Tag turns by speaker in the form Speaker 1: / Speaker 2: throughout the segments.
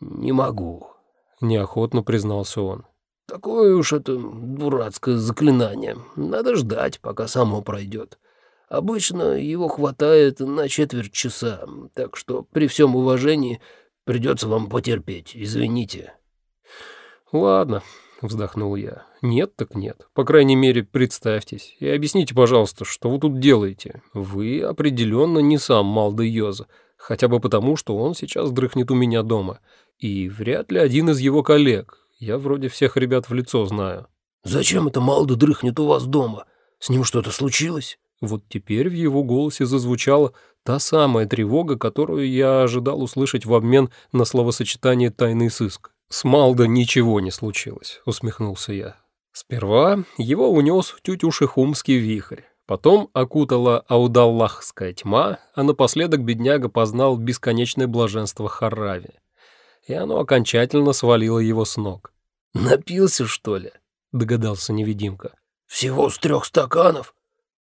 Speaker 1: «Не могу», —
Speaker 2: неохотно признался он.
Speaker 1: «Такое уж это дурацкое заклинание. Надо ждать, пока само пройдет. Обычно его хватает на четверть часа, так что при всем уважении придется вам потерпеть, извините».
Speaker 2: «Ладно», — вздохнул я. «Нет так нет. По крайней мере, представьтесь и объясните, пожалуйста, что вы тут делаете. Вы определенно не сам Малда Йоза, хотя бы потому, что он сейчас дрыхнет у меня дома, и вряд ли один из его коллег. Я вроде всех ребят в лицо знаю».
Speaker 1: «Зачем это Малда дрыхнет у вас дома? С ним что-то случилось?»
Speaker 2: Вот теперь в его голосе зазвучала та самая тревога, которую я ожидал услышать в обмен на словосочетание «тайный сыск». «С Малдо ничего не случилось», — усмехнулся я. Сперва его унес тютюшехумский вихрь, потом окутала аудаллахская тьма, а напоследок бедняга познал бесконечное блаженство Харави. И оно окончательно свалило его с ног.
Speaker 1: «Напился, что ли?» — догадался невидимка. «Всего с трех стаканов?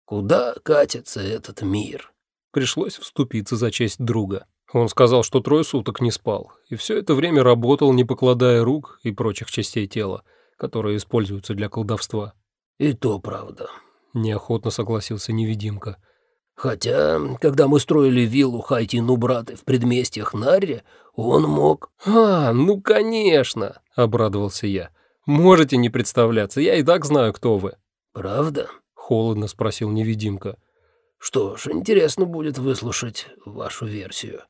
Speaker 1: Куда катится этот мир?»
Speaker 2: Пришлось вступиться за честь друга. Он сказал, что трое суток не спал, и все это время работал, не покладая рук и прочих частей тела, которые используются для колдовства.
Speaker 1: «И то правда», —
Speaker 2: неохотно согласился невидимка.
Speaker 1: «Хотя, когда мы строили виллу Хайтину браты в предместьях Нарри, он мог...»
Speaker 2: «А, ну конечно!» — обрадовался я. «Можете не представляться, я и так знаю, кто вы».
Speaker 1: «Правда?»
Speaker 2: — холодно спросил невидимка.
Speaker 1: «Что ж, интересно будет выслушать вашу версию».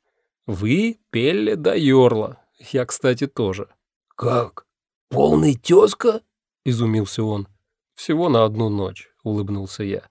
Speaker 2: «Вы Пелле да Йорла. Я, кстати, тоже».
Speaker 1: «Как? Полный тезка?»
Speaker 2: — изумился он. «Всего на одну ночь», — улыбнулся я.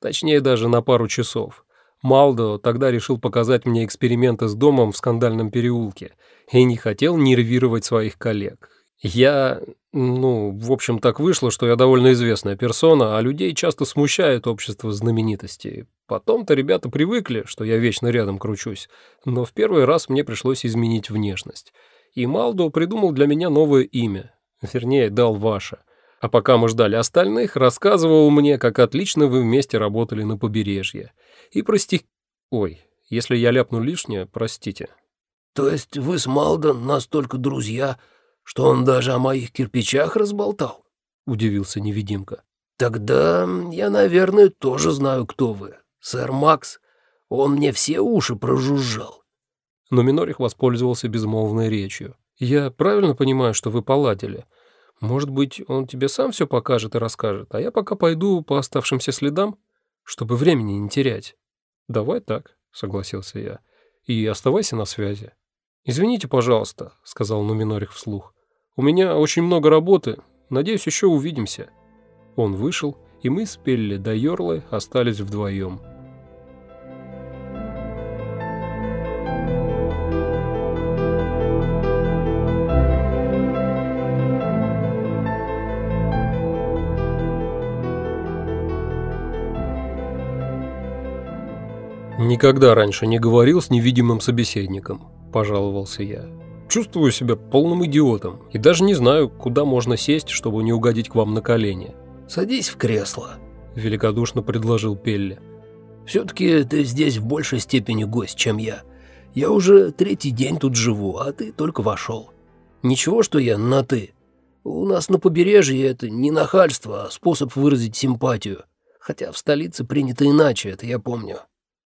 Speaker 2: «Точнее, даже на пару часов. Малдо тогда решил показать мне эксперименты с домом в скандальном переулке и не хотел нервировать своих коллег. Я, ну, в общем, так вышло, что я довольно известная персона, а людей часто смущает общество знаменитостей. Потом-то ребята привыкли, что я вечно рядом кручусь, но в первый раз мне пришлось изменить внешность. И Малдо придумал для меня новое имя, вернее, дал ваше. А пока мы ждали остальных, рассказывал мне, как отлично вы вместе работали на побережье. И прости... Ой, если я ляпну лишнее, простите.
Speaker 1: То есть вы с Малдо настолько друзья, что он даже о моих кирпичах разболтал? Удивился невидимка. Тогда я, наверное, тоже знаю, кто вы. «Сэр Макс, он мне все уши прожужжал».
Speaker 2: Но Минорих воспользовался безмолвной речью. «Я правильно понимаю, что вы поладили? Может быть, он тебе сам все покажет и расскажет, а я пока пойду по оставшимся следам, чтобы времени не терять». «Давай так», — согласился я, — «и оставайся на связи». «Извините, пожалуйста», — сказал Нуминорих вслух. «У меня очень много работы. Надеюсь, еще увидимся». Он вышел, и мы с Пелли до Йорлы остались вдвоем. «Никогда раньше не говорил с невидимым собеседником», – пожаловался я. «Чувствую себя полным идиотом и даже не знаю, куда можно сесть, чтобы не угодить к вам на колени».
Speaker 1: «Садись в кресло», –
Speaker 2: великодушно предложил Пелли.
Speaker 1: «Все-таки ты здесь в большей степени гость, чем я. Я уже третий день тут живу, а ты только вошел. Ничего, что я на «ты». У нас на побережье это не нахальство, а способ выразить симпатию. Хотя в столице принято иначе, это я помню».